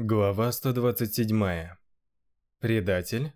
Глава 127. Предатель.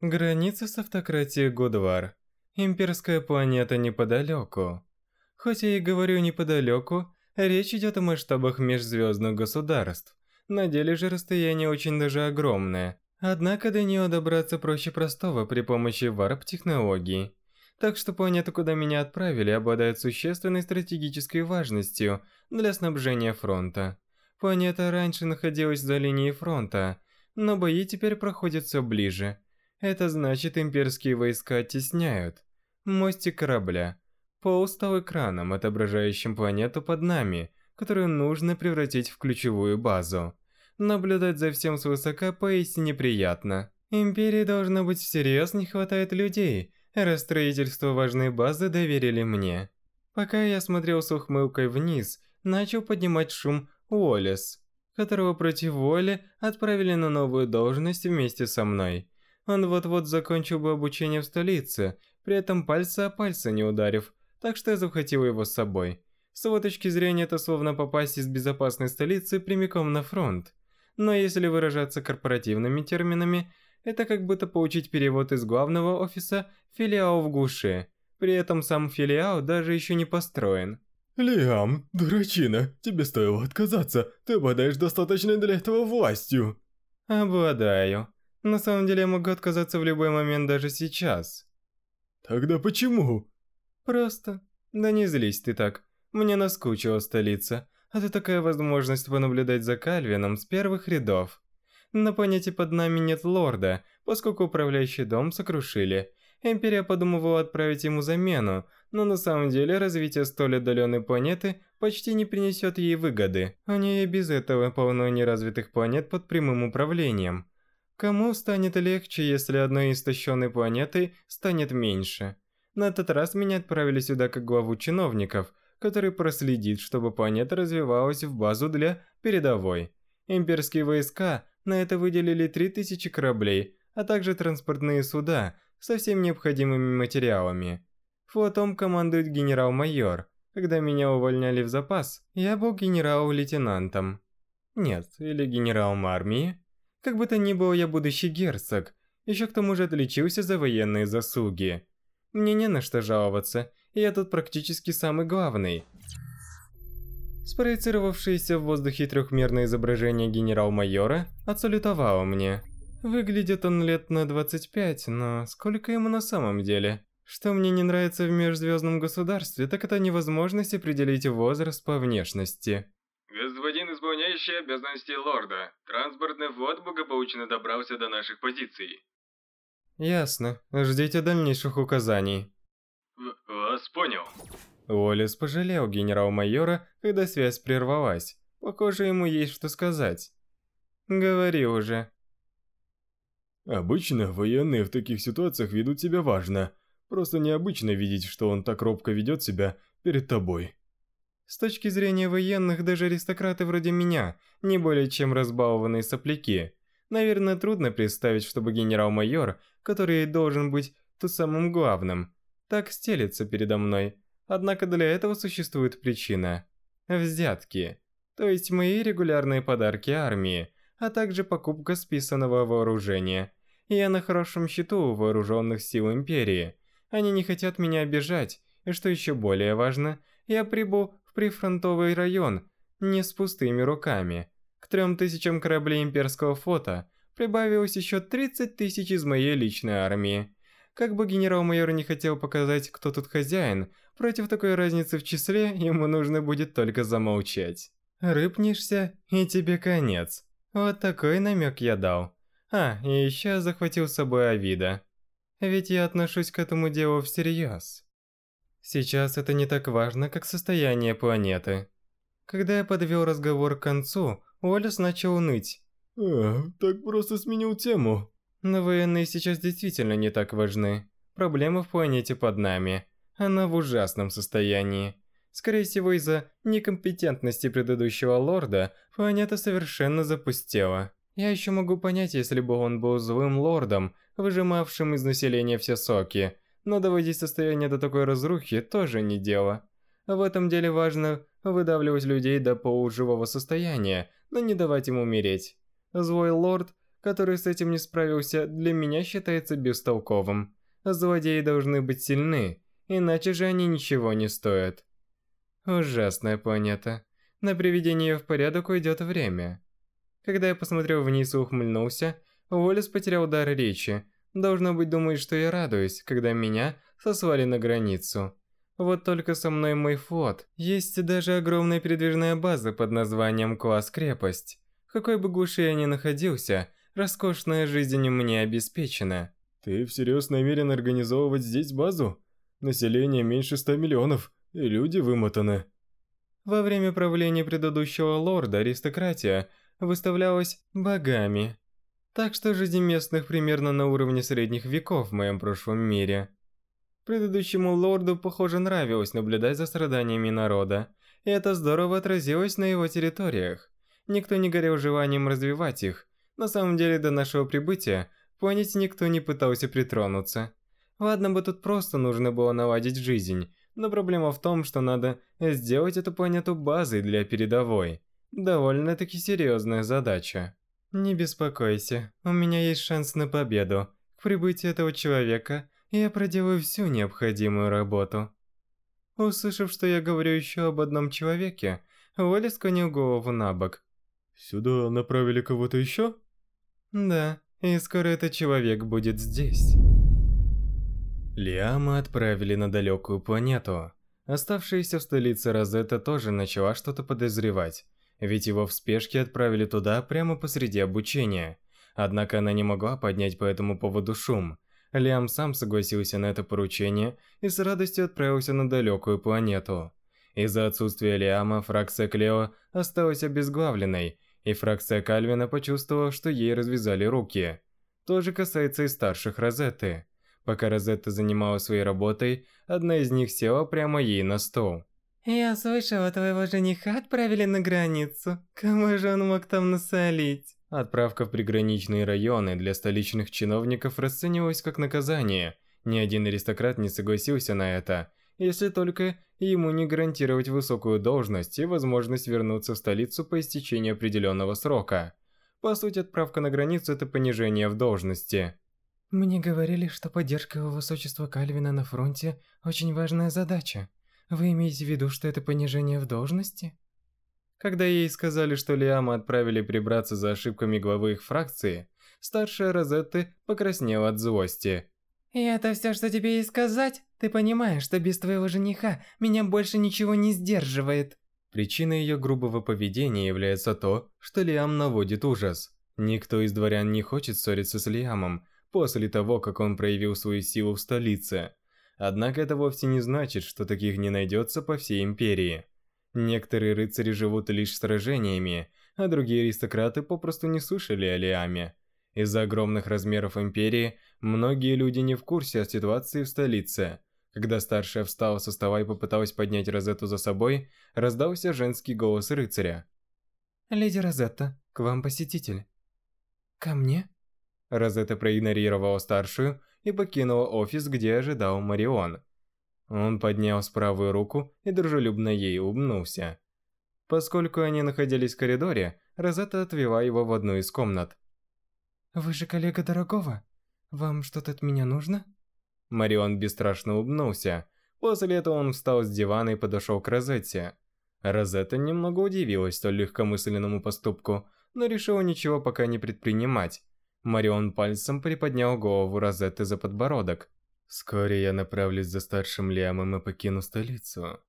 Граница с автократией Гудвар. Имперская планета неподалеку. Хоть я и говорю неподалеку, речь идет о масштабах межзвездных государств. На деле же расстояние очень даже огромное. Однако до нее добраться проще простого при помощи варп-технологий. Так что планета, куда меня отправили, обладает существенной стратегической важностью для снабжения фронта. Планета раньше находилась за линией фронта, но бои теперь проходят все ближе. Это значит, имперские войска оттесняют. Мостик корабля. Пол стал экраном, отображающим планету под нами, которую нужно превратить в ключевую базу. Наблюдать за всем свысока поистине приятно. Империи должно быть всерьез не хватает людей, раз строительство важной базы доверили мне. Пока я смотрел с ухмылкой вниз, начал поднимать шум Уоллес, которого против воли отправили на новую должность вместе со мной. Он вот-вот закончил бы обучение в столице, при этом пальца о пальца не ударив, так что я захватил его с собой. С его точки зрения это словно попасть из безопасной столицы прямиком на фронт. Но если выражаться корпоративными терминами, это как будто получить перевод из главного офиса филиал в глуши. При этом сам филиал даже еще не построен. Лиам, дурачина, тебе стоило отказаться. Ты обладаешь достаточной для этого властью. Обладаю. На самом деле я могу отказаться в любой момент даже сейчас. Тогда почему? Просто. Да не злись ты так. Мне наскучила столица. А это такая возможность понаблюдать за Кальвином с первых рядов. На планете под нами нет лорда, поскольку управляющий дом сокрушили. Империя подумывала отправить ему замену, но на самом деле развитие столь отдаленной планеты почти не принесет ей выгоды. У нее и без этого полно неразвитых планет под прямым управлением. Кому станет легче, если одной истощенной планетой станет меньше? На этот раз меня отправили сюда как главу чиновников, который проследит, чтобы планета развивалась в базу для передовой. Имперские войска на это выделили 3000 кораблей, а также транспортные суда – со всеми необходимыми материалами. Флотом командует генерал-майор. Когда меня увольняли в запас, я был генерал-лейтенантом. Нет, или генералом армии. Как бы то ни было, я будущий герцог. Еще к тому же отличился за военные заслуги. Мне не на что жаловаться, я тут практически самый главный. Спроецировавшееся в воздухе трехмерное изображение генерал-майора отсалютовало мне. Выглядит он лет на 25, но сколько ему на самом деле? Что мне не нравится в межзвездном государстве, так это невозможность определить возраст по внешности. Господин исполняющий обязанности лорда, транспортный флот благополучно добрался до наших позиций. Ясно. Ждите дальнейших указаний. В вас понял. Уоллес пожалел генерал-майора, когда связь прервалась. Похоже, ему есть что сказать. Говори уже. Обычно военные в таких ситуациях ведут себя важно. Просто необычно видеть, что он так робко ведет себя перед тобой. С точки зрения военных, даже аристократы вроде меня, не более чем разбалованные сопляки. Наверное, трудно представить, чтобы генерал-майор, который должен быть тут самым главным, так стелется передо мной. Однако для этого существует причина. Взятки. То есть мои регулярные подарки армии, а также покупка списанного вооружения. Я на хорошем счету у вооруженных сил Империи. Они не хотят меня обижать, и что еще более важно, я прибыл в прифронтовый район не с пустыми руками. К трем тысячам кораблей имперского флота прибавилось еще 30 тысяч из моей личной армии. Как бы генерал-майор не хотел показать, кто тут хозяин, против такой разницы в числе ему нужно будет только замолчать. Рыпнешься, и тебе конец. Вот такой намек я дал. А, и еще захватил с собой Авида. Ведь я отношусь к этому делу всерьез. Сейчас это не так важно, как состояние планеты. Когда я подвел разговор к концу, Уоллес начал ныть. А, так просто сменил тему. Но военные сейчас действительно не так важны. Проблема в планете под нами. Она в ужасном состоянии. Скорее всего, из-за некомпетентности предыдущего лорда, планета совершенно запустела. Я еще могу понять, если бы он был злым лордом, выжимавшим из населения все соки, но доводить состояние до такой разрухи тоже не дело. В этом деле важно выдавливать людей до полуживого состояния, но не давать им умереть. Злой лорд, который с этим не справился, для меня считается бестолковым. Злодеи должны быть сильны, иначе же они ничего не стоят. Ужасная планета. На приведение ее в порядок уйдет время. Когда я посмотрел вниз и ухмыльнулся, Уоллес потерял дар речи. Должно быть, думает, что я радуюсь, когда меня сослали на границу. Вот только со мной мой флот. Есть даже огромная передвижная база под названием Класс-крепость. В какой бы глуши я ни находился, роскошная жизнь мне обеспечена. Ты всерьез намерен организовывать здесь базу? Население меньше 100 миллионов, и люди вымотаны. Во время правления предыдущего лорда аристократия выставлялась богами. Так что жизнь местных примерно на уровне средних веков в моем прошлом мире. Предыдущему лорду, похоже, нравилось наблюдать за страданиями народа, и это здорово отразилось на его территориях. Никто не горел желанием развивать их. На самом деле, до нашего прибытия планете никто не пытался притронуться. Ладно бы тут просто нужно было наладить жизнь, но проблема в том, что надо сделать эту планету базой для передовой. Довольно-таки серьезная задача. Не беспокойся, у меня есть шанс на победу. К прибытию этого человека я проделаю всю необходимую работу. Услышав, что я говорю еще об одном человеке, Уолли склонил голову на бок. «Сюда направили кого-то еще?» «Да, и скоро этот человек будет здесь». Лиама отправили на далекую планету. Оставшаяся в столице Розетта тоже начала что-то подозревать, ведь его в спешке отправили туда прямо посреди обучения. Однако она не могла поднять по этому поводу шум, Лиам сам согласился на это поручение и с радостью отправился на далекую планету. Из-за отсутствия Лиама фракция Клео осталась обезглавленной, и фракция Кальвина почувствовала, что ей развязали руки. То же касается и старших Розетты. Пока Розетта занималась своей работой, одна из них села прямо ей на стол. «Я слышала, твоего жениха отправили на границу. Кому же он мог там насолить?» Отправка в приграничные районы для столичных чиновников расценивалась как наказание. Ни один аристократ не согласился на это, если только ему не гарантировать высокую должность и возможность вернуться в столицу по истечении определенного срока. По сути, отправка на границу – это понижение в должности. Мне говорили, что поддержка его высочества Кальвина на фронте – очень важная задача. Вы имеете в виду, что это понижение в должности? Когда ей сказали, что Лиама отправили прибраться за ошибками главы их фракции, старшая Розетты покраснела от злости. «И это все, что тебе и сказать? Ты понимаешь, что без твоего жениха меня больше ничего не сдерживает?» Причиной ее грубого поведения является то, что Лиам наводит ужас. Никто из дворян не хочет ссориться с Лиамом после того, как он проявил свою силу в столице. Однако это вовсе не значит, что таких не найдется по всей империи. Некоторые рыцари живут лишь сражениями, а другие аристократы попросту не слышали о Лиаме. Из-за огромных размеров империи, многие люди не в курсе о ситуации в столице. Когда старшая встала со стола и попыталась поднять Розетту за собой, раздался женский голос рыцаря. «Леди Розетта, к вам посетитель». «Ко мне?» Розетта проигнорировала старшую и покинула офис, где ожидал Марион. Он поднял правую руку и дружелюбно ей улыбнулся. Поскольку они находились в коридоре, Розетта отвела его в одну из комнат. «Вы же коллега дорогого? Вам что-то от меня нужно?» Марион бесстрашно улыбнулся. После этого он встал с дивана и подошел к Розетте. Розетта немного удивилась столь легкомысленному поступку, но решила ничего пока не предпринимать. Марион пальцем приподнял голову Розетты за подбородок. Вскоре я направлюсь за старшим Лиамом и покину столицу.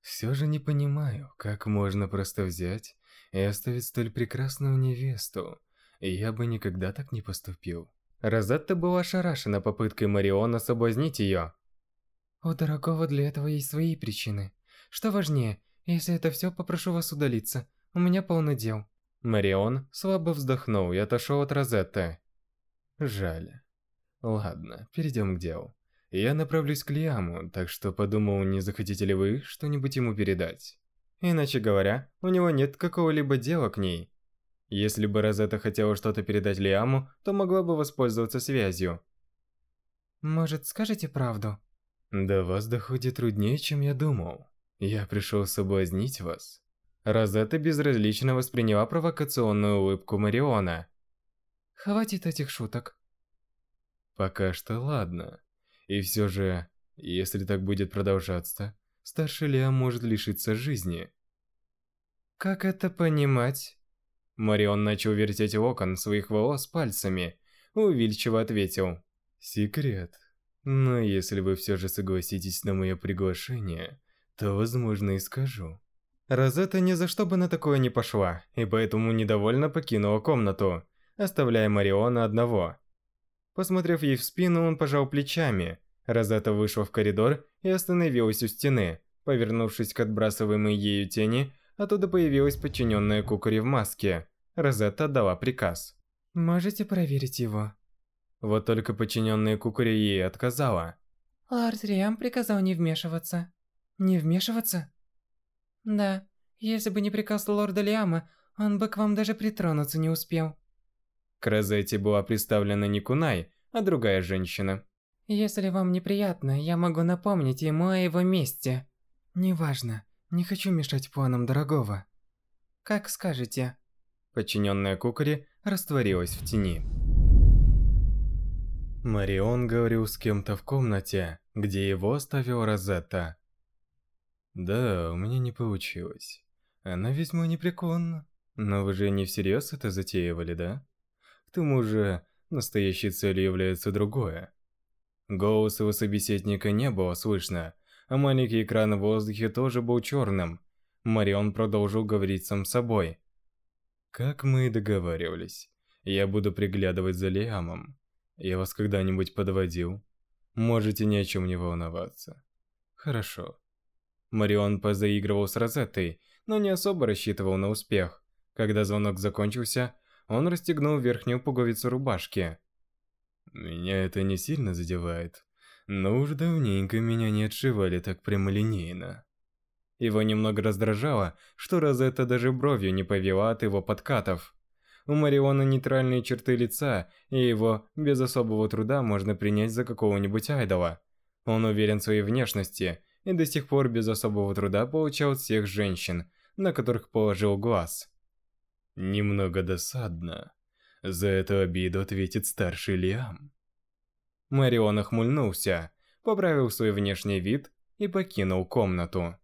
Все же не понимаю, как можно просто взять и оставить столь прекрасную невесту. Я бы никогда так не поступил. Розетта была ошарашена попыткой Мариона соблазнить ее. «У дорогого для этого есть свои причины. Что важнее, если это все, попрошу вас удалиться. У меня полно дел». Марион слабо вздохнул и отошел от Розетты. Жаль. Ладно, перейдем к делу. Я направлюсь к Лиаму, так что подумал, не захотите ли вы что-нибудь ему передать. Иначе говоря, у него нет какого-либо дела к ней. Если бы Розетта хотела что-то передать Лиаму, то могла бы воспользоваться связью. Может, скажете правду? До вас доходит труднее, чем я думал. Я пришел соблазнить вас. Розетта безразлично восприняла провокационную улыбку Мариона. Хватит этих шуток. Пока что ладно. И все же, если так будет продолжаться, старший Лиам может лишиться жизни. Как это понимать? Марион начал вертеть локон своих волос пальцами, увильчиво ответил. Секрет. Но если вы все же согласитесь на мое приглашение, то, возможно, и скажу. Розетта ни за что бы на такое не пошла, и поэтому недовольно покинула комнату, оставляя Мариона одного. Посмотрев ей в спину, он пожал плечами. Розетта вышла в коридор и остановилась у стены. Повернувшись к отбрасываемой ею тени, оттуда появилась подчиненная Кукури в маске. Розетта дала приказ. «Можете проверить его?» Вот только подчиненная Кукури ей отказала. Лорд Риам приказал не вмешиваться. Не вмешиваться? Да, если бы не приказ лорда Лиама, он бы к вам даже притронуться не успел. К Розетте была представлена не Кунай, а другая женщина. Если вам неприятно, я могу напомнить ему о его месте. Неважно, не хочу мешать планам дорогого. Как скажете. Подчиненная Кукари растворилась в тени. Марион говорил с кем-то в комнате, где его оставил Розетта. Да, у меня не получилось. Она весьма непреклонна. Но вы же не всерьез это затеивали, да? Тому же, настоящей целью является другое. Голос его собеседника не было слышно, а маленький экран в воздухе тоже был черным. Марион продолжил говорить сам собой. Как мы и договаривались, я буду приглядывать за Лиамом. Я вас когда-нибудь подводил? Можете ни о чем не волноваться. Хорошо. Марион позаигрывал с Розеттой, но не особо рассчитывал на успех. Когда звонок закончился, он расстегнул верхнюю пуговицу рубашки. Меня это не сильно задевает, но уж давненько меня не отшивали так прямолинейно. Его немного раздражало, что Розетта даже бровью не повела от его подкатов. У Мариона нейтральные черты лица, и его без особого труда можно принять за какого-нибудь айдола. Он уверен в своей внешности и до сих пор без особого труда получал всех женщин, на которых положил глаз. Немного досадно. За эту обиду ответит старший Лиам. Марион охмыльнулся, поправил свой внешний вид и покинул комнату.